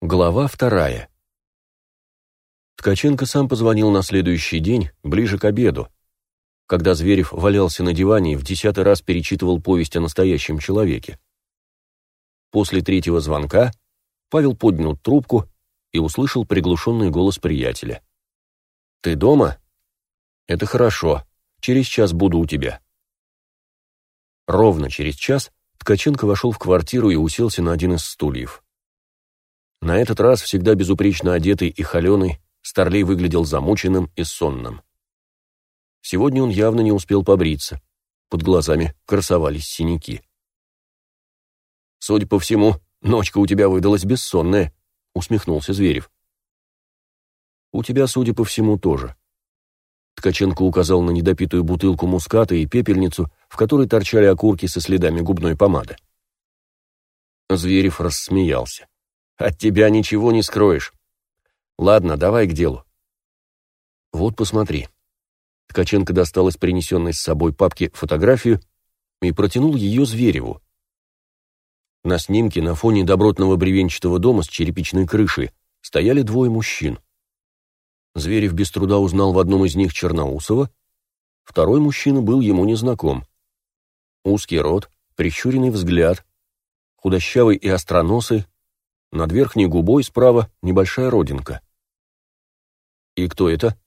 Глава вторая. Ткаченко сам позвонил на следующий день, ближе к обеду, когда Зверев валялся на диване и в десятый раз перечитывал повесть о настоящем человеке. После третьего звонка Павел поднял трубку и услышал приглушенный голос приятеля. «Ты дома? Это хорошо. Через час буду у тебя». Ровно через час Ткаченко вошел в квартиру и уселся на один из стульев. На этот раз всегда безупречно одетый и холеный, Старлей выглядел замученным и сонным. Сегодня он явно не успел побриться. Под глазами красовались синяки. «Судя по всему, ночка у тебя выдалась бессонная», — усмехнулся Зверев. «У тебя, судя по всему, тоже». Ткаченко указал на недопитую бутылку муската и пепельницу, в которой торчали окурки со следами губной помады. Зверев рассмеялся. От тебя ничего не скроешь. Ладно, давай к делу. Вот посмотри. Ткаченко достал из принесенной с собой папки фотографию и протянул ее Звереву. На снимке на фоне добротного бревенчатого дома с черепичной крышей стояли двое мужчин. Зверев без труда узнал в одном из них Черноусова, второй мужчина был ему незнаком. Узкий рот, прищуренный взгляд, худощавый и остроносый, над верхней губой справа небольшая родинка. «И кто это?»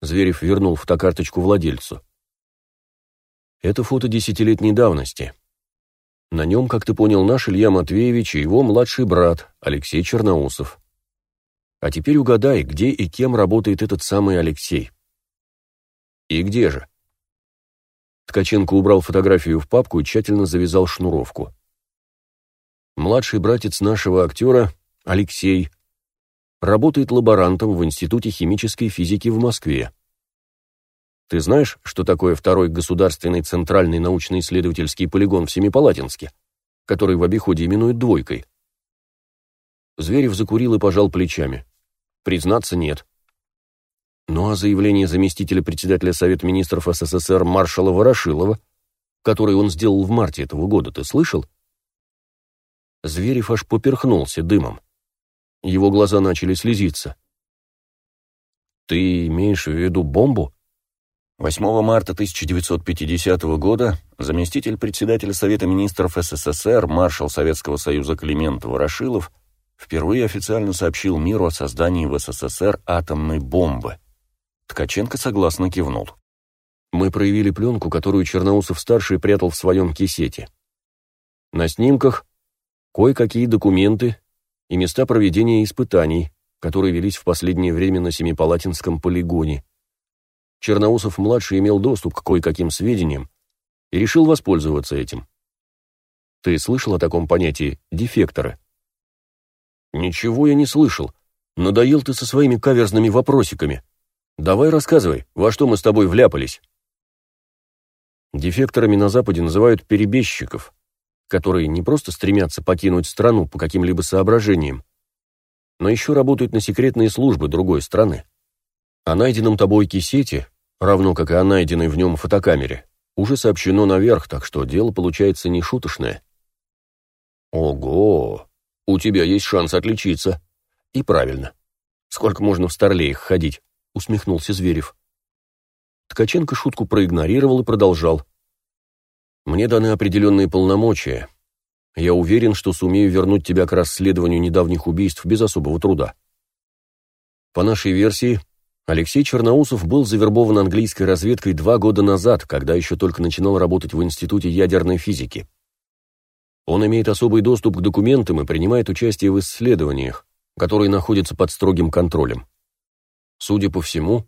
Зверев вернул фотокарточку владельцу. «Это фото десятилетней давности. На нем, как ты понял, наш Илья Матвеевич и его младший брат Алексей Черноусов. А теперь угадай, где и кем работает этот самый Алексей. И где же?» Ткаченко убрал фотографию в папку и тщательно завязал шнуровку. Младший братец нашего актера, Алексей, работает лаборантом в Институте химической физики в Москве. Ты знаешь, что такое второй государственный центральный научно-исследовательский полигон в Семипалатинске, который в обиходе именуют «двойкой»? Зверев закурил и пожал плечами. Признаться, нет. Ну а заявление заместителя председателя Совета министров СССР маршала Ворошилова, которое он сделал в марте этого года, ты слышал? Зверев аж поперхнулся дымом. Его глаза начали слезиться. «Ты имеешь в виду бомбу?» 8 марта 1950 года заместитель председателя Совета министров СССР, маршал Советского Союза Климент Ворошилов впервые официально сообщил миру о создании в СССР атомной бомбы. Ткаченко согласно кивнул. Мы проявили пленку, которую Черноусов-старший прятал в своем кисете. На снимках кое-какие документы и места проведения испытаний, которые велись в последнее время на Семипалатинском полигоне. Черноусов-младший имел доступ к кое-каким сведениям и решил воспользоваться этим. Ты слышал о таком понятии «дефекторы»? Ничего я не слышал. Надоел ты со своими каверзными вопросиками. Давай рассказывай, во что мы с тобой вляпались. Дефекторами на Западе называют перебежчиков, которые не просто стремятся покинуть страну по каким-либо соображениям, но еще работают на секретные службы другой страны. О найденном тобой кисете, равно как и о найденной в нем фотокамере, уже сообщено наверх, так что дело получается не шуточное. Ого, у тебя есть шанс отличиться. И правильно. Сколько можно в старлеях ходить? Усмехнулся Зверев. Ткаченко шутку проигнорировал и продолжал. Мне даны определенные полномочия. Я уверен, что сумею вернуть тебя к расследованию недавних убийств без особого труда. По нашей версии, Алексей Черноусов был завербован английской разведкой два года назад, когда еще только начинал работать в Институте ядерной физики. Он имеет особый доступ к документам и принимает участие в исследованиях, которые находятся под строгим контролем. Судя по всему,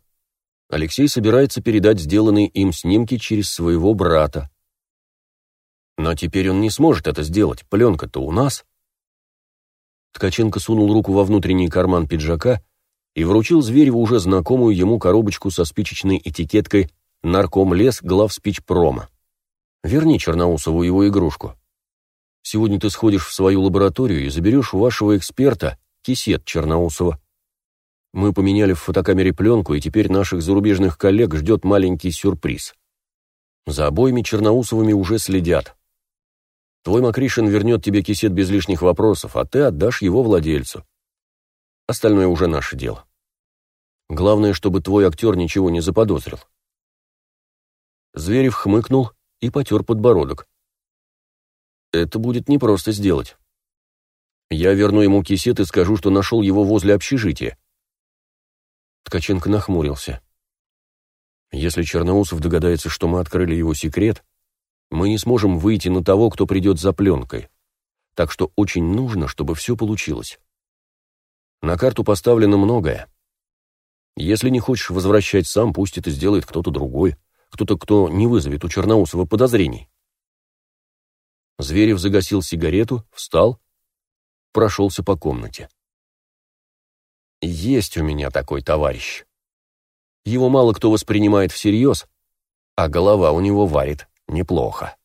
Алексей собирается передать сделанные им снимки через своего брата, но теперь он не сможет это сделать, пленка-то у нас. Ткаченко сунул руку во внутренний карман пиджака и вручил Звереву уже знакомую ему коробочку со спичечной этикеткой «Наркомлес главспичпрома». «Верни Черноусову его игрушку. Сегодня ты сходишь в свою лабораторию и заберешь у вашего эксперта кисет Черноусова. Мы поменяли в фотокамере пленку, и теперь наших зарубежных коллег ждет маленький сюрприз. За обоими Черноусовыми уже следят. Твой Макришин вернет тебе кисет без лишних вопросов, а ты отдашь его владельцу. Остальное уже наше дело. Главное, чтобы твой актер ничего не заподозрил. Зверев хмыкнул и потер подбородок. Это будет непросто сделать. Я верну ему кисет и скажу, что нашел его возле общежития. Ткаченко нахмурился. Если Черноусов догадается, что мы открыли его секрет, мы не сможем выйти на того, кто придет за пленкой. Так что очень нужно, чтобы все получилось. На карту поставлено многое. Если не хочешь возвращать сам, пусть это сделает кто-то другой, кто-то, кто не вызовет у Черноусова подозрений. Зверев загасил сигарету, встал, прошелся по комнате. Есть у меня такой товарищ. Его мало кто воспринимает всерьез, а голова у него варит неплохо.